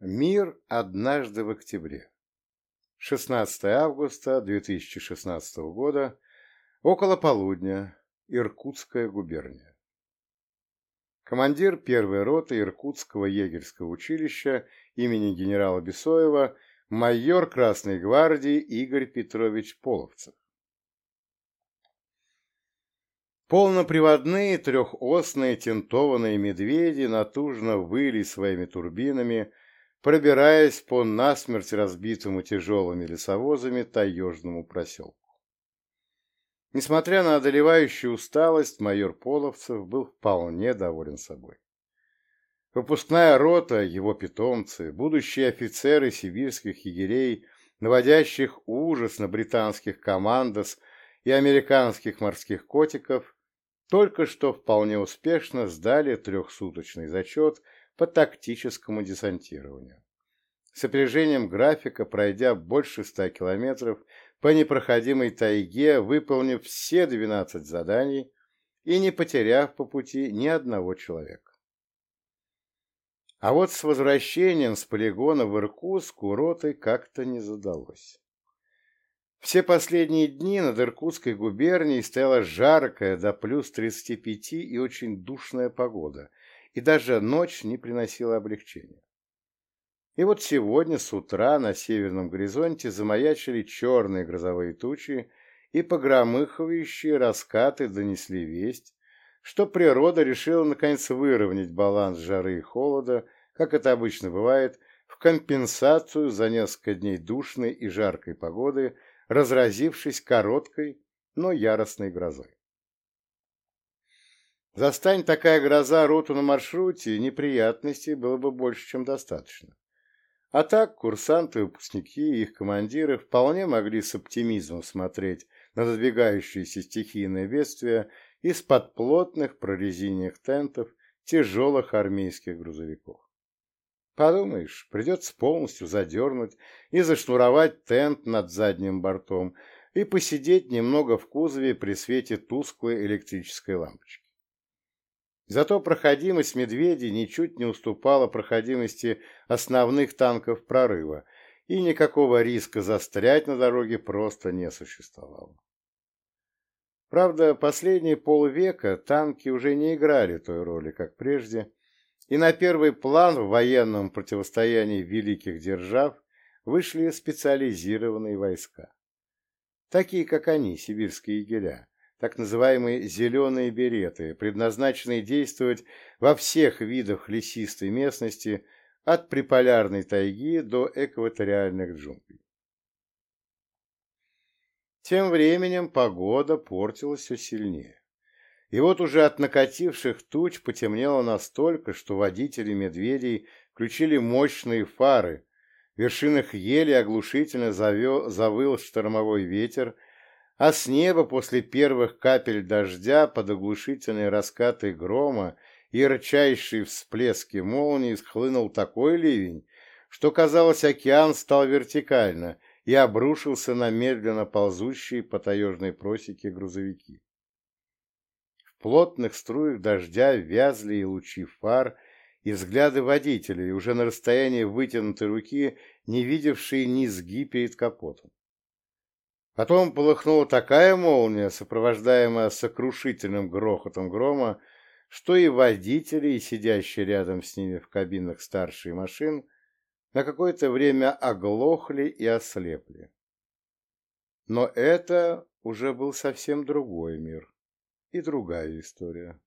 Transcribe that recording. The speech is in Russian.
Мир однажды в октябре. 16 августа 2016 года, около полудня, Иркутская губерния. Командир первой роты Иркутского егерского училища имени генерала Бесоева, майор Красной гвардии Игорь Петрович Половцев. Полноприводные трехосные тентованные медведи натужно выли своими турбинами, пробираясь по насмерть разбитому тяжелыми лесовозами таежному проселку. Несмотря на одолевающую усталость, майор Половцев был вполне доволен собой. Выпускная рота, его питомцы, будущие офицеры сибирских егерей, наводящих ужас на британских командос и американских морских котиков, только что вполне успешно сдали трехсуточный зачет по тактическому десантированию. С опережением графика, пройдя больше ста километров по непроходимой тайге, выполнив все 12 заданий и не потеряв по пути ни одного человека. А вот с возвращением с полигона в Иркутск у роты как-то не задалось. Все последние дни над Иркутской губернией стояла жаркая до плюс 35 и очень душная погода, и даже ночь не приносила облегчения. И вот сегодня с утра на северном горизонте замаячили черные грозовые тучи, и погромыхивающие раскаты донесли весть, что природа решила наконец выровнять баланс жары и холода, как это обычно бывает, в компенсацию за несколько дней душной и жаркой погоды, разразившись короткой, но яростной грозой. Застань такая гроза роту на маршруте, неприятностей было бы больше, чем достаточно. А так курсанты, выпускники и их командиры вполне могли с оптимизмом смотреть на надвигающиеся стихийное бедствие из-под плотных прорезиненных тентов тяжелых армейских грузовиков. Подумаешь, придется полностью задернуть и зашнуровать тент над задним бортом и посидеть немного в кузове при свете тусклой электрической лампочки. Зато проходимость медведей ничуть не уступала проходимости основных танков прорыва, и никакого риска застрять на дороге просто не существовало. Правда, последние полвека танки уже не играли той роли, как прежде, и на первый план в военном противостоянии великих держав вышли специализированные войска. Такие, как они, сибирские егеря, так называемые «зеленые береты», предназначенные действовать во всех видах лесистой местности от приполярной тайги до экваториальных джунглей. Тем временем погода портилась все сильнее. И вот уже от накативших туч потемнело настолько, что водители медведей включили мощные фары, в вершинах ели оглушительно завел, завыл штормовой ветер, а с неба после первых капель дождя под оглушительные раскаты грома и рычащие всплески молнии схлынул такой ливень, что, казалось, океан стал вертикально и обрушился на медленно ползущие по таежной просеке грузовики. В плотных струях дождя вязли и лучи фар, и взгляды водителей, уже на расстоянии вытянутой руки, не видевшие низги перед капотом. Потом полыхнула такая молния, сопровождаемая сокрушительным грохотом грома, что и водители, и сидящие рядом с ними в кабинах старшие машин на какое-то время оглохли и ослепли. Но это уже был совсем другой мир и другая история.